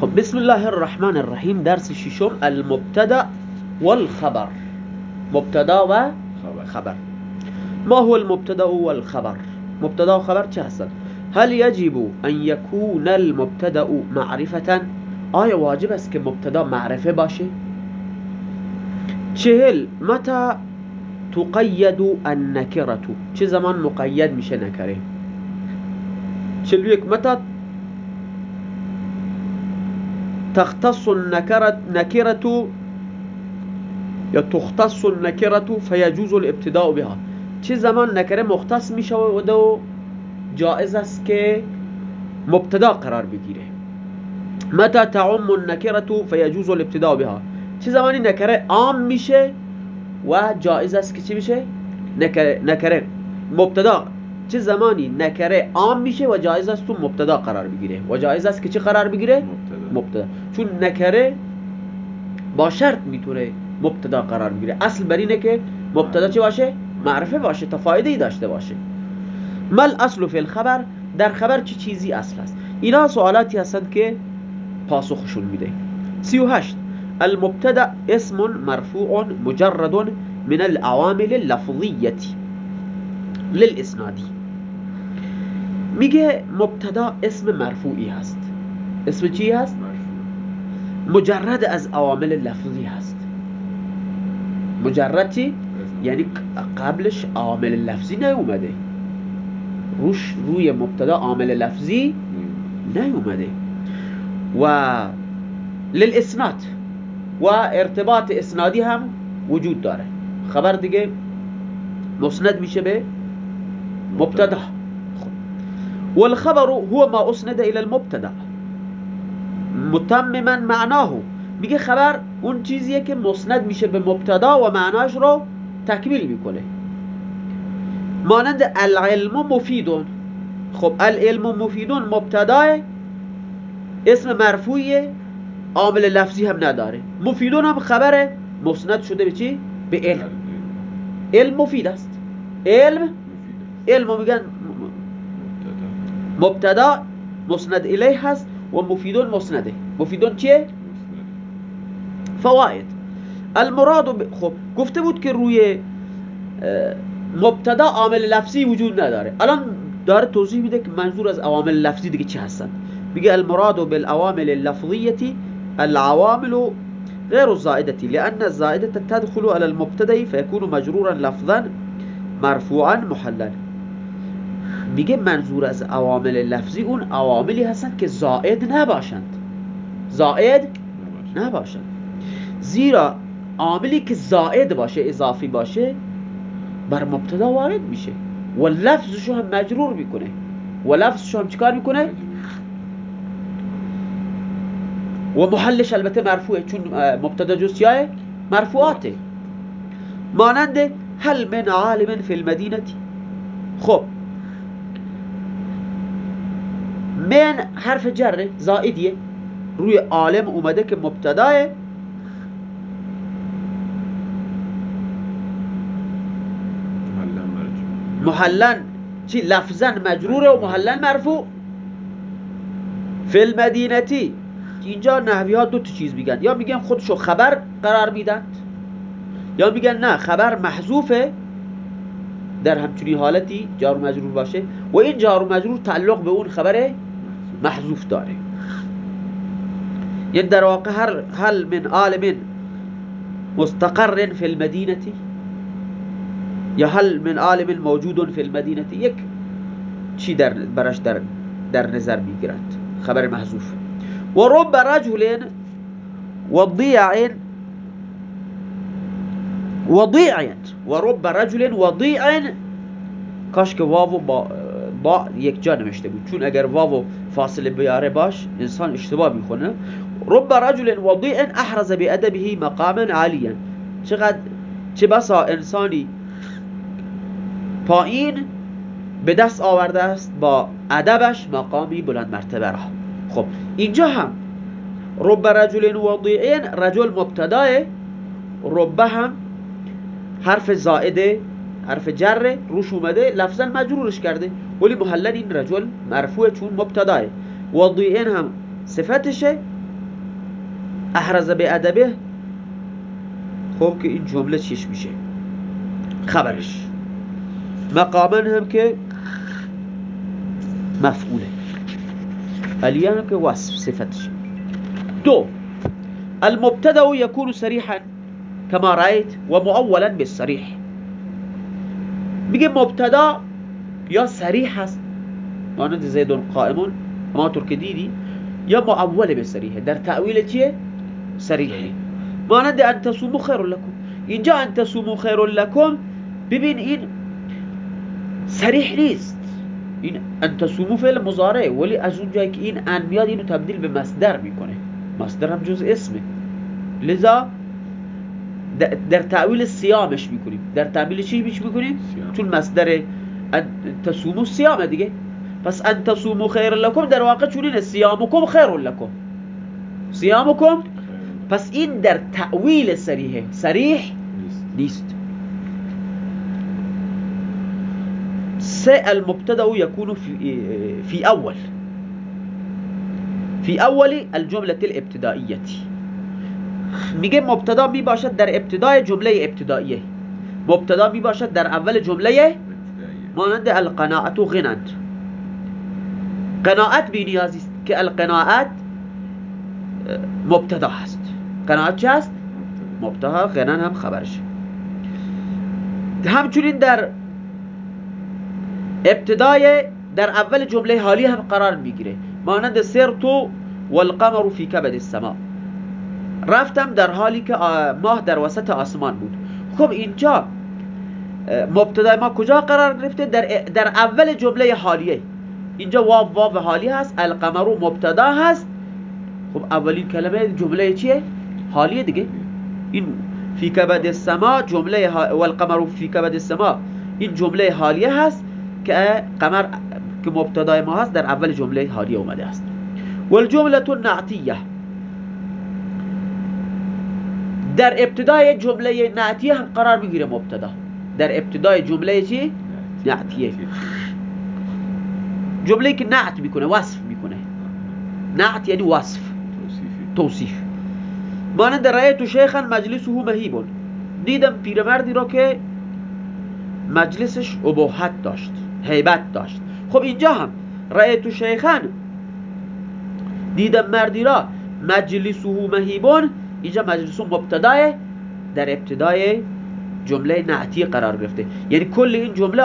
خب بسم الله الرحمن الرحیم درس ششم المبتدا والخبر. مبتدا و خبر. ما هو المبتدا والخبر؟ مبتدا و خبر چه هستند؟ هل يجب ان يكون المبتدا معرفة آیا واجب است که مبتدا معرفه باشه؟ چهل متى تقید النکرة؟ چه زمان مقید میشه نکره؟ چلو یک متى تختص النكرة نكرة یا تختص النكرة فيجوز الابتداء بها. چه زمان نکره مختص میشه و جائز است که مبتدا قرار بگیره. متى تعم النكرة فيجوز الابتداء بها؟ چه زمانی نکره عام میشه و جائز است که چی میشه نکره, نکره مبتدا. چه زمانی نکره عام میشه و جایز است تو مبتدا قرار بگیره؟ و جایز است که چه قرار بگیره؟ مبتدا, چون نکره با شرط می‌تونه مبتدا قرار بگیره اصل بر اینه که مبتدا چه باشه؟ معرفه باشه تا فایده ای داشته باشه. مل اصل فی الخبر در خبر چه چی چیزی اصل است؟ اینا سوالاتی هستند که پاسخشون میده. 38 المبتدا اسم مرفوع مجرد من العوامل اللفظية للاسنادی. میگه مبتدا اسم مرفوعی هست. اسم چی هست؟ مجرد از عوامل لفظی هست. مجرد چی؟ یعنی قبلش عامل لفظی نیومده. روش روی مبتدا عامل لفظی نیومده. و للاسناد و ارتباط اسنادی هم وجود داره. خبر دیگه مسند میشه به مبتدا. والخبر هو ما اسند الى المبتدا. متمما معناه. میگه خبر اون چیزیه که مسند میشه به مبتدا و معناش رو تکمیل می‌کنه. مانند العلم مفیدون خب العلم مفیدون مبتدا اسم مرفوعیه عامل لفظی هم نداره. مفیدون هم خبره مسند شده به چی؟ به علم. علم مفید است. علم؟ علم میگن مبتدا مسند الیه هست. و مفیدون مسنده. مفیدون چیه؟ فواید المراد خب گفته بود که روی مبتدا عامل لفظی وجود نداره. الان داره توضیح میده که منظور از عوامل لفظی دیگه چه هستن. میگه المراد بالعوامل اللفظیه العوامل غير الزائدة لأن الزائدة تدخل على المبتدأ فيكون مجرورا لفظا مرفوعا محلا. میگه منظور از عوامل لفظی اون عواملی هستند که زائد نباشند. زائد نباشند. زیرا عاملی که زائد باشه اضافی باشه بر مبتدا وارد میشه. و لفظشو هم مجرور می‌کنه. و لفظشو هم چیکار می‌کنه؟ و محلش البته مرفوعه چون مبتدا جز مرفوعاته. مانند هل من عالم فی المدینه خب من حرف جره زائدیه. روی عالم اومده که مبتداه محلن چی؟ لفظا مجروره و محلن مرفوع. فی المدینتی. اینجا نحوی ها دو تا چیز میگن. یا میگن خودشو خبر قرار میدن یا میگن نه خبر محذوفه. در همچنین حالتی جار مجرور باشه. و این جار مجرور تعلق به اون خبر محذوف داره یعنی در واقع هر هل من عالم مستقر فی المدینه یا هل من عالم موجود فی المدینه یک چی در برش در, در نظر میگیرند خبر محذوف. و رب رجل وضیع وضیع و رب رجل وضیع کاش که واو با یک جا نوشته بود. چون اگر واو فاصله بیاره باش انسان اشتباه می‌کنه. رب رجل وضیع احرز بأدبه مقاما عالیا. چقدر چه بسا انسانی پایین به دست آورده است با ادبش مقامی بلند مرتبه را. خب اینجا هم رب رجل وضیع رجل مبتداه رب هم حرف زائده حرف جر روش اومده لفظا مجرورش کرده. ولی محلن این رجل مرفوع چون مبتداه وضیعین هم صفتشه. احرز به ادبه. خب که این جمله چیش میشه؟ خبرش. مقاما هم که مفعوله. علیه هم که وصف صفتش دو المبتدا يكون صريحا كما رأيت ومؤولا بالصريح میگه مبتدا یا صریح هست؟ مانند زید قائمون همانطور که دیدی یا معول به صریحه در تعویل چیه؟ صریحه مانند ان تصومو خیر لکم. اینجا ان تصومو خیر لکم. ببین این صریح نیست. این ان تصومو فعل مضارع. ولی از اون جایی که این ان میاد اینو تبدیل به مصدر می‌کنه. مصدر هم جز اسمه. لذا در تعویل سیامش می‌کنیم. در تعویل چی می‌کنیم؟ چون مصدر تصومو سیامه دیگه پس أن تصومو خیر لکم در واقع چونینه سیامکم خیر لکم سیامکم پس این در تعویل سریحه سریح نیست سه المبتدأ يكون في في أول. في أول الجملة الابتدائية. میگه مبتدأ می باشد در ابتدای جملة ابتدائیه مبتدأ می باشد در أول جملة مانند القناعت و غنند قناعت بی است که القناعت مبتدا هست. قناعت چه هست؟ مبتدا غنن هم خبرش. همچنین در ابتدای در اول جمله حالی هم قرار می‌گیره. مانند سرتو والقمر فی کبد السماء رفتم در حالی که ماه در وسط آسمان بود. خب اینجا مبتدا ما کجا قرار گرفته؟ در, در اول جمله حالیه. اینجا واو واو حالی هست القمر مبتدا هست. خب اولین کلمه جمله چیه؟ حالیه دیگه. این فی کبد السما جمله والقمر فی کبد السما. این جمله حالیه هست که قمر که مبتدای ما هست در اول جمله حالیه اومده است. والجمله النعتیه. در ابتدای جمله نعتیه هم قرار می‌گیره مبتدا در ابتدای جمله چی؟ نعتیه جمله که نعت می‌کنه وصف می‌کنه. نعت یعنی وصف. توصیف. مانند رأیت شیخا مجلسه مهیبون دیدم پیرمردی را که مجلسش ابهت داشت هیبت داشت. خب اینجا هم رأیت شیخا دیدم مردی را مجلسه مهیبون اینجا مجلسو مبتدای در ابتدای جمله نعتی قرار گرفته. یعنی کل این جمله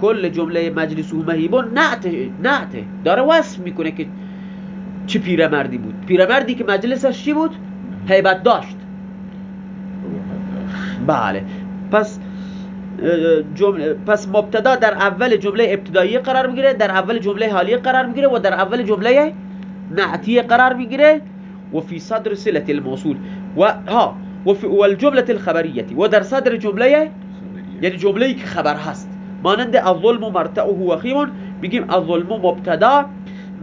کل جمله مجلسو مهیبون نعت نعت. داره وصف می‌کنه که چه پیرمردی بود. پیرمردی که مجلسش چی بود؟ هیبت داشت. بله. پس جمله پس مبتدا در اول جمله ابتدایی قرار می‌گیره در اول جمله حالی قرار می‌گیره و در اول جمله نعتی قرار می‌گیره. و فی صدر صله الموصول. و ها و والجمله الخبریه و در صدر جمله یعنی جمله که خبر هست. مانند الظلم مرتعه وخیم بگیم الظلم مبتدا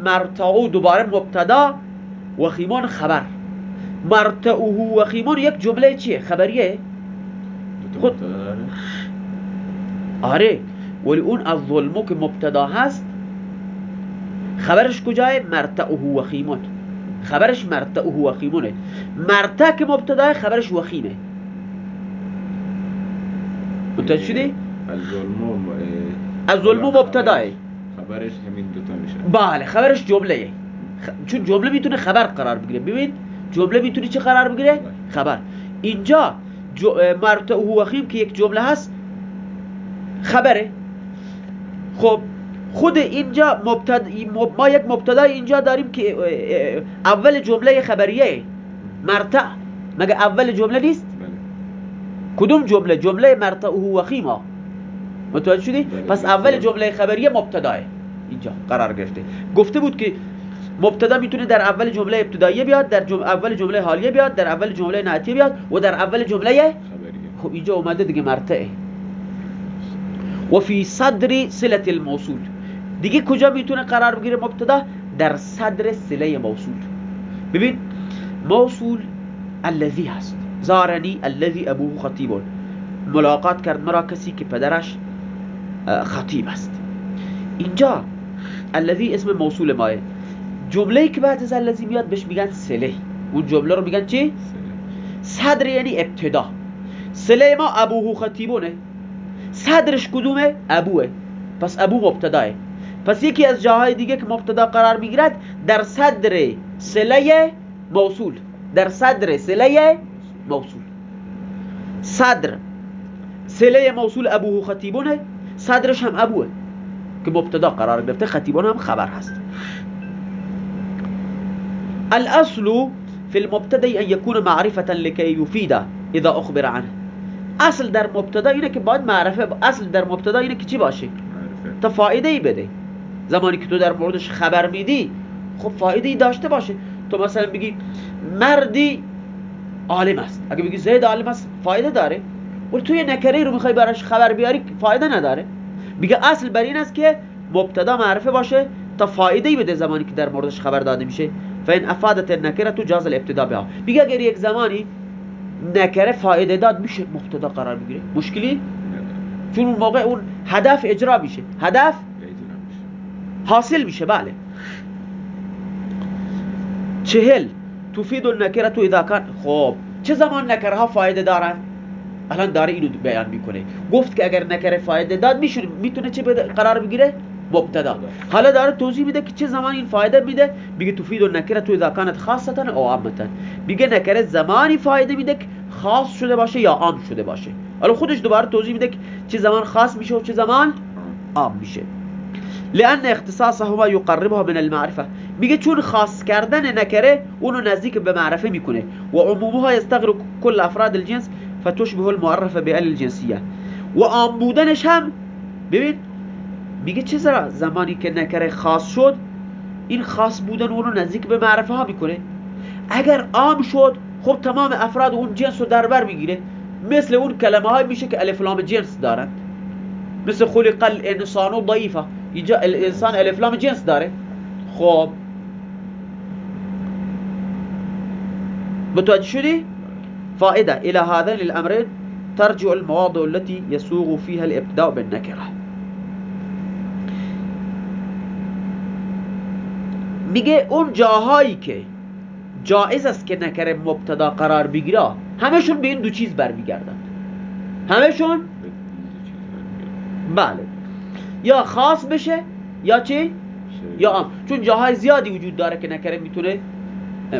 مرتعه دوباره مبتدا وخیمون خبر. مرتعه وخیمون یک جمله چیه؟ خبریه؟ خود آره. ولی اون الظلم که مبتدا هست خبرش کجای مرتعه وخیمون خبرش مرتعه وخیمونه. مرتع که مبتدا خبرش وخیمه. متوجه شدی؟ از ظلم مبتداه خبرش همین دوتا میشه. بله خبرش جمله چون جمله می‌تونه خبر قرار بگیره. ببین جمله می‌تونه چه قرار بگیره؟ بله. خبر. اینجا مرتع و وخیم که یک جمله هست خبره. خب خود اینجا مبتد... ما یک مبتدا اینجا داریم که اول جمله خبریه مرتع. مگه اول جمله نیست؟ بله. کدوم جمله؟ جمله مرتع و وخیمه متوجه شدی؟ بله، پس اول جمله خبریه مبتداه. اینجا قرار گرفته. گفته بود که مبتدا می‌تونه در اول جمله ابتداییه بیاد در جمله اول جمله حالیه بیاد در اول جمله نعتیه بیاد و در اول جمله خبریه. خب اینجا اومده دیگه مرتعه و فی صدر صله الموصول. دیگه کجا می‌تونه قرار بگیره مبتدا؟ در صدر صله موصول. ببین موصول الذی هست. زارنی الذی ابوه خطیب. ملاقات کرد مرا کسی که پدرش خطیب است. اینجا الذی اسم موصول ماه جمله که بعد از الذی میاد بهش میگن سله اون جمله رو میگن چی؟ صدر یعنی ابتدا. سله ما ابوه خطیبونه. صدرش کدومه؟ ابوه. پس ابو مبتداه. پس یکی از جاهای دیگه که مبتدا قرار می‌گیرد در صدر سله موصول. در صدر سله موصول. صدر سله موصول ابوه خطیبونه صدرش هم ابوه که مبتدا قرار گرفته خطیبون هم خبر هست. الاصل في المبتدا ان يكون معرفة لكي يفيد اذا اخبر عنه. اصل در مبتدا اینه که باید معرفه اصل در مبتدا اینه که چی باشه؟ تا فایده ای بده. زمانی که تو در موردش خبر میدی خب فایده ای داشته باشه. تو مثلا بگی مردی عالم است. اگه بگی زید عالم است فایده داره. ولی تو یه نکره رو می‌خوای براش خبر بیاری فایده نداره. میگه اصل بر این است که مبتدا معرفه باشه تا فایده ای بده زمانی که در موردش خبر داده میشه. فین افادت نکره تو جاز الابتدا بها. میگه اگر یک زمانی نکره فایده داد میشه مبتدا قرار بگیره. مشکلی؟ چون اون موقع اون هدف اجرا میشه. هدف؟ حاصل میشه بله. چهل. تفید النکره تو اذا کان خب چه زمان نکره ها فایده دارن؟ الان داره اینو بیان می‌کنه. گفت که اگر نکره فایده داد میشونه می‌تونه چه قرار بگیره؟ مبتدا. حالا داره توضیح میده که چه زمان این فایده میده. میگه تفید النکره تو اذا کانت خاصتا او عامتا. میگه نکره زمانی فایده میده خاص شده باشه یا عام شده باشه. حالا خودش دوباره توضیح میده که چه زمان خاص میشه و چه زمان عام میشه. لان اختصاصهما يقربها من المعرفه میگه چون خاص کردن نکره اونو نزدیک به معرفه می‌کنه. و عمومها یستغرق کل افراد الجنس فتشبه المعرفه بال الجنسیه. و عام بودنش هم ببین میگه چه زمانی که نکره خاص شد این خاص بودن اونو نزدیک به معرفه ها می‌کنه. اگر عام شد خب تمام افراد اون جنس رو در بر می‌گیره. مثل اون کلمه های میشه که الف لام جنس دارند. مثل خلق الانسان ضعیفه اینجا الانسان الف لام جنس داره. خب. متوجه شدی؟ فائده الى هذين الامرين ترجع المواضع التي يسوغ فيها الابتداء بالنكره میگه اون جاهایی که جایز است که نکره مبتدا قرار بگیره همشون به این دو چیز برمیگردن. همشون بله. یا خاص بشه یا چی؟ یا عام. چون جاهای زیادی وجود داره که نکره می‌تونه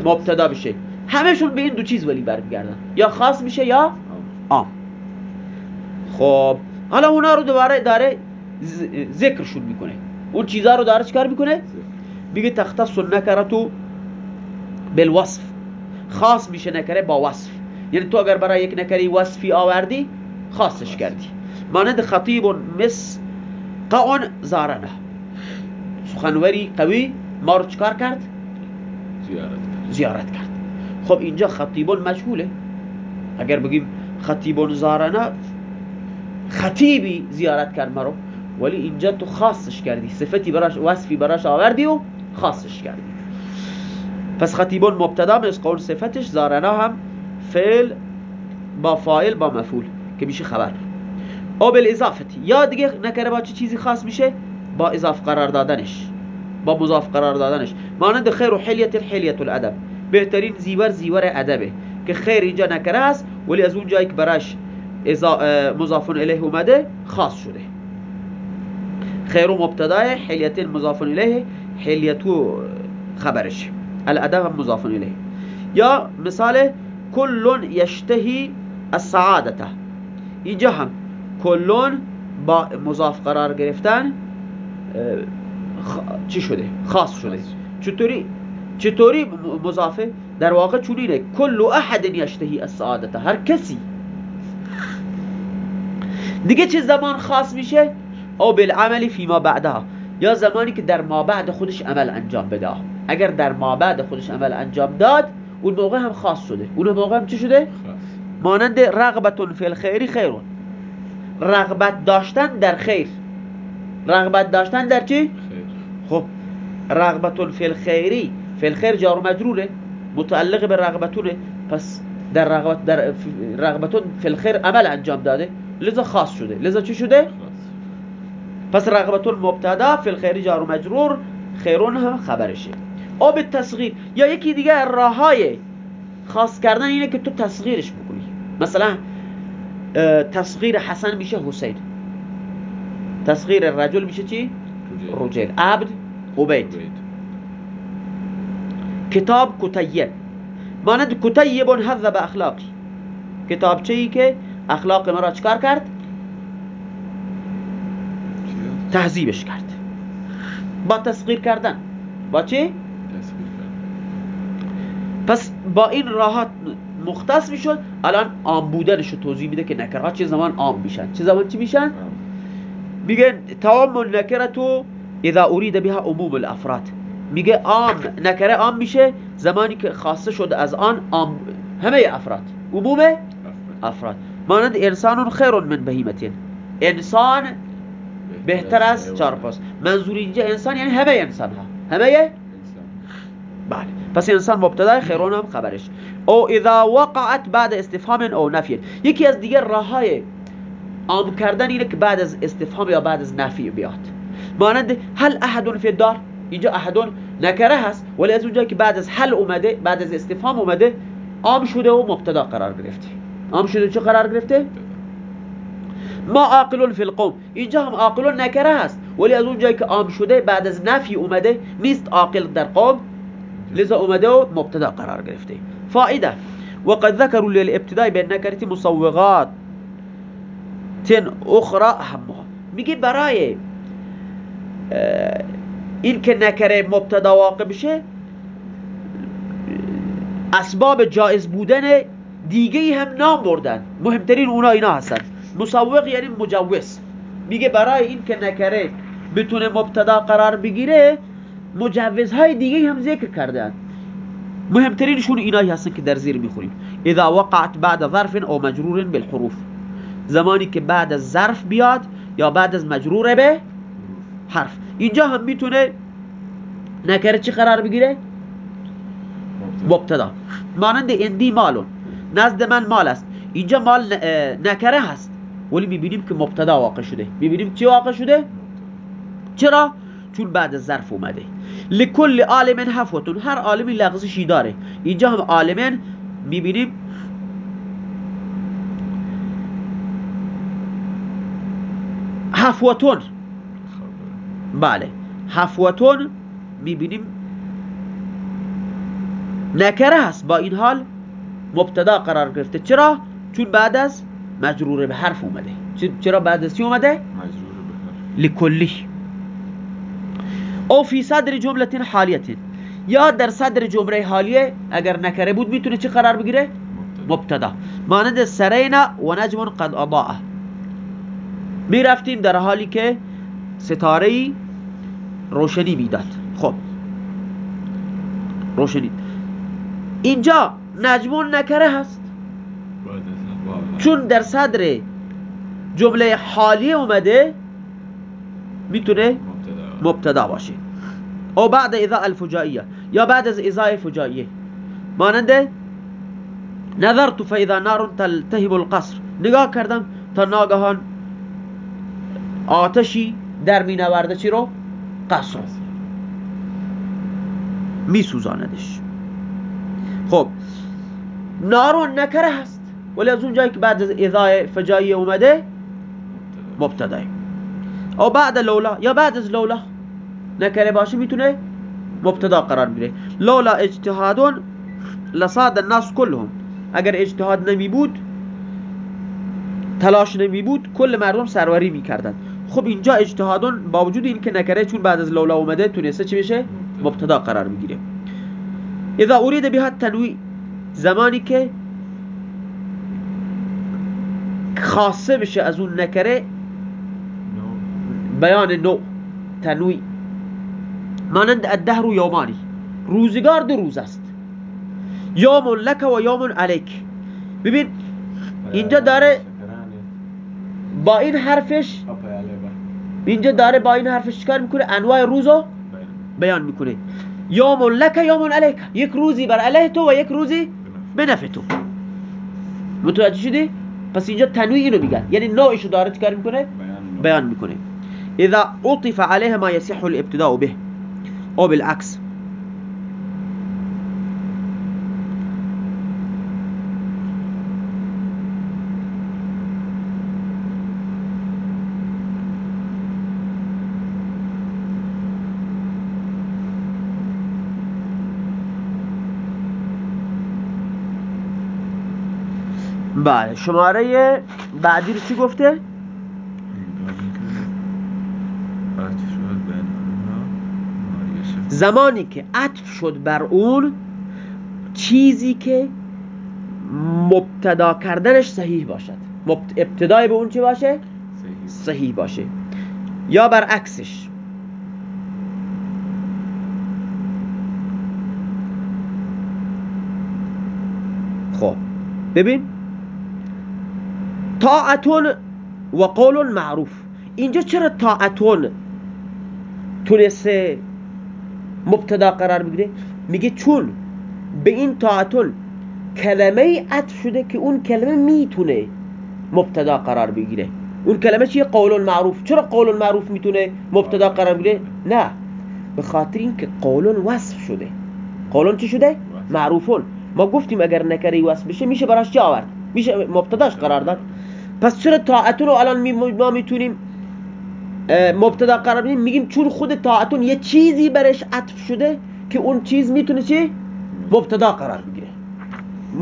مبتدا بشه. همشون به این دو چیز ولی برمیگردن. یا خاص میشه یا عام. خب حالا اونا رو دوباره داره ذکرشون می‌کنه. اون چیزها رو داره چکار می‌کنه؟ میگه تختص نکرتو بالوصف. خاص میشه نکره با وصف. یعنی تو اگر برای یک نکره وصفی آوردی خاصش کردی. مانند خطیب مس قعن زارنه. سخنوری قوی ما رو چکار کرد؟ زیارت کرد. زیارت کرد. خب اینجا خطیبون مجهوله. اگر بگیم خطیبون زارنه خطیبی زیارت کرد مرو. ولی اینجا تو خاصش کردی. صفتی براش وصفی براش آوردی و خاصش کردی. پس خطیبون مبتدا از قول صفتش زارنا هم فعل با فاعل با مفعول که میشه خبر. او بالاضافتی یا دیگه نکره با چه چیزی خاص میشه با اضاف قرار دادنش با مضاف قرار دادنش مانند خیر و حلیت الحلیت الادب بهترین زیور زیور ادبه که خیر اینجا نکره هست ولی از اون جایی که براش مضاف الیه اومده خاص شده خیر و مبتدای حلیت مضاف الیه حلیتو خبرش الادب مضاف الیه یا مثال کلون یشتهی السعادته اینجا هم کلون با مضاف قرار گرفتن چی شده؟ خاص شده. چطوری؟ چطوری مضافه؟ در واقع چونینه کل احد یشتهی السعادته هر کسی. دیگه چه زمان خاص میشه؟ او بالعمل فيما بعدها. یا زمانی که در ما بعد خودش عمل انجام بده. اگر در ما بعد خودش عمل انجام داد اون موقع هم خاص شده. اون موقع هم چی شده؟ مانند رغبت فی الخیر خیرون. رغبت داشتن در خیر. رغبت داشتن در چی؟ خب رغبت فی الخیری فی الخیر جار مجروره متعلق به رغبتونه. پس در رغبت در رغبتون فی الخیر عمل انجام داده. لذا خاص شده. لذا چی شده؟ پس رغبت المبتدا فی الخیر جار مجرور خیرون هم خبرشه. او به تصغیر یا یکی دیگه راهای خاص کردن اینه که تو تصغیرش بکنی. مثلا تصغیر حسن میشه حسین. تصغیر رجل میشه چی؟ رجل. عبد عبید. کتاب کتیب. مانند کتیب هذب اخلاقی کتاب ای که اخلاق ما را چکار کرد؟ تهذیبش کرد. با تصغیر کردن. با چی؟ پس با این راحت مختص می‌شد الان عام بودنش رو توضیح میده که نکرها چه زمان عام میشن. چه زمان چی میشن؟ میگه تمام نکره تو اذا اريد بها عموم الافراد. میگه عام نکره عام میشه زمانی که خاصه شده از آن عام همه افراد. عموم افراد. مانند انسان خیر من بهیمتین انسان بهتر از چارپاس. منظور اینجا انسان یعنی همه انسان ها همه بله. پس انسان مبتدا خیرون هم خبرش. او اذا وقعت بعد استفهام او نفی. یکی از دیگر راه های عام کردن اینه که بعد از استفهام یا بعد از نفی بیاد. مانند هل احد فی الدار. اینجا احدون نکره هست ولی از اونجایی که بعد از هل اومده بعد از استفهام اومده عام شده و مبتدا قرار گرفته. عام شده چه قرار گرفته؟ ما عاقل فی القوم. اینجا هم عاقل نکره هست ولی از اونجایی که عام شده بعد از نفی اومده نیست عاقل در قوم لذا اومده و مبتدا قرار گرفته. فائده وقد ذكروا للابتداء بالنكره مصوغات تن اخرى اهمها میگه برای این که نکره مبتدا واقع بشه اسباب جایز بودن دیگه هم نام بردن. مهمترین اونا اینا هستن. مصوغ یعنی مجوز. میگه برای این که نکره بتونه مبتدا قرار بگیره مجوزهای دیگه هم ذکر کردن. مهمترینشون اینایی هستن که در زیر می‌خونیم اذا وقعت بعد ظرف او مجرور بالحروف. زمانی که بعد از ظرف بیاد یا بعد از مجرور به حرف. اینجا هم می‌تونه نکره چی قرار بگیره؟ مبتدا. مانند اندی مالون. نزد من مال است. اینجا مال نکره هست. ولی می‌بینیم که مبتدا واقع شده. می‌بینیم چی واقع شده؟ چرا؟ چون بعد ظرف اومده. لکل عالم حفوتون هر عالمی لغزشی داره. اینجا هم عالمین می‌بینیم. حفوتون بله. حفوتون می‌بینیم. نکره هست. با این حال مبتدا قرار گرفته. چرا؟ چون بعد از مجرور به حرف اومده. چرا بعد از چی اومده؟ مجرور به حرف. لکلی. او فی صدر جمله حالیت یا در صدر جمله حالیه اگر نکره بود می‌تونه چی قرار بگیره؟ مبتدا. مانند سرینا و نجم قد اضاءه. می‌رفتیم در حالی که ستاره روشنی می‌داد. خب. روشنی. اینجا نجمون نکره هست. چون در صدر جمله حالی اومده می‌تونه مبتدا باشه او بعد اذا الفجائیه. یا بعد از ازای فجائیه. مانند نظرت فاذا نار تلتهب القصر. نگاه کردم تا ناگهان آتشی در می نورده چی رو؟ قصر. می سوزاندش خب نارون نکره هست. ولی از اونجایی که بعد از اضای فجایی اومده مبتدای. او بعد لولا یا بعد از لولا نکره باشه می‌تونه مبتدا قرار بگیره لولا اجتهادون لصاد الناس كلهم اگر اجتهاد نمی بود تلاش نمی بود کل مردم سروری می‌کردن خب اینجا اجتهادون با وجود این که نکره چون بعد از لولا اومده تونسته چی بشه مبتدا قرار بگیره اذا اريد بها تنوی زمانی که خاصه بشه از اون نکره بیان نو تنوی مانند الدهر و یومانی روزگار دو روز است. یوم لک و یوم علیک. ببین اینجا داره با این حرفش اینجا داره با این حرفش چکار می‌کنه؟ انواع روزو بیان می‌کنه. یوم لک یوم علیک. یک روزی بر علیه تو و یک روزی به نفع تو. متوجه شدی؟ پس اینجا تنویع اینو میگن. یعنی نوعشو داره چکار می‌کنه. بیان می‌کنه. إذا عطف عليها ما يصح الابتداء به أو بالعكس بله شماره بعدی رو چی گفته؟ زمانی که عطف شد بر اون چیزی که مبتدا کردنش صحیح باشد. ابتدای به اون چی باشه؟ صحیح باشه. یا برعکسش. خب ببین. طاعتون و قول معروف. اینجا چرا طاعتون تونسته مبتدا قرار بگیره. میگه چون به این طاعتون کلمه عطف شده که اون کلمه می‌تونه مبتدا قرار بگیره. اون کلمه چیه؟ قول معروف. چرا قول معروف می‌تونه مبتدا قرار بگیره؟ نه. به خاطر اینکه قول وصف شده. قولون چی شده؟ معروفون. ما گفتیم اگر نکره وصف بشه میشه براش چی آورد. میشه مبتداش قرار داد. پس چرا طاعتون رو الان ما می‌تونیم مبتدا قرار بدیم میگیم چون خود طاعتون یه چیزی برش عطف شده که اون چیز می‌تونه چی؟ مبتدا قرار بگیره.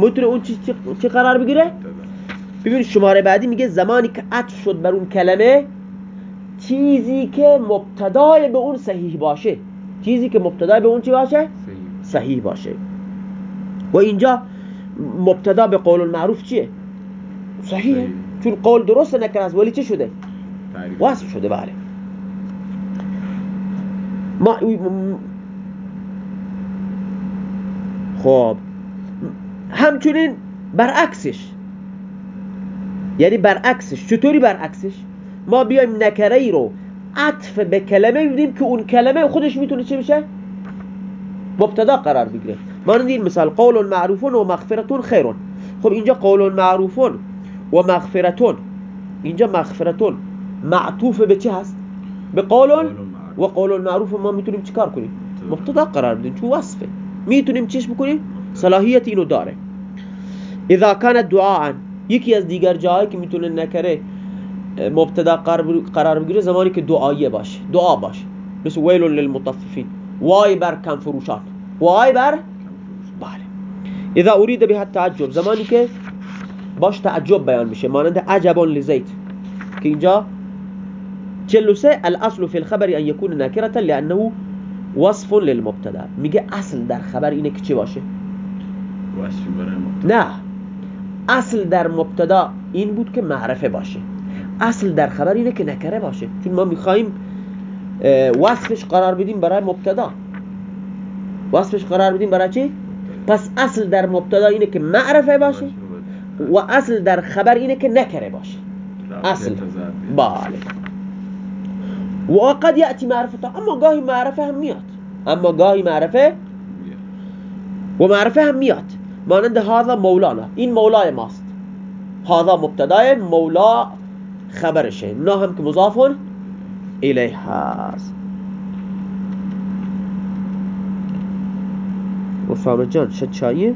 می‌تونه اون چیز چی قرار بگیره؟ ببین شماره بعدی میگه زمانی که عطف شد بر اون کلمه چیزی که مبتدای به اون صحیح باشه. چیزی که مبتدای به اون چی باشه؟ صحیح باشه. و اینجا مبتدا به قول معروف چیه؟ صحیحه چون قول درست نکر است. ولی چه شده؟ وصف شده بله. ما خب. همچنین برعکسش. یعنی برعکسش. چطوری برعکسش؟ ما بیایم نکره ای رو عطف به کلمه بودیم که اون کلمه خودش می‌تونه چه بشه؟ مبتدا قرار بگیره. ما این مثال قول معروفون و مغفرتون خیرون. خب اینجا قول معروفون و مغفرتون. اینجا مغفرتون. معطوف به چه هست به قول و قول معروف ما میتونیم چیکار کنیم مبتدا قرار بدیم چون وصفة. میتونیم چیش بکنیم صلاحیت اینو داره إذا كان دعاء یکی از دیگر جاهایی که میتونه نکره مبتدا قرار بگیره زمانی که دعاییه باشه. دعا باشه. مثل ویل للمطففین. وای بر کم فروشات وای بر بله. اذا اريد به تعجب زمانی که باش تعجب بیان میشه مانند عجب لزیت. که اینجا 43 الاصل في الخبر ان يكون نكره لانه وصف للمبتدا. میگه اصل در خبر اینه که چی باشه؟ نه. اصل در مبتدا این بود که معرفه باشه. اصل در خبر اینه که نکره باشه. چون ما می‌خوایم وصفش قرار بدیم برای مبتدا. وصفش قرار بدیم برای چی؟ پس اصل در مبتدا اینه که معرفه باشه و اصل در خبر اینه که نکره باشه. اصل. بله. و قد یأتی معرفة أما گاهی معرفة هم میاد أما گاهی معرفة و معرفه هم میاد مانند هذا مولانا. این مولای ماست. هذا مبتدای مولا خبرشه نه هم که مضافون؟ الیه هست جان شد چاییه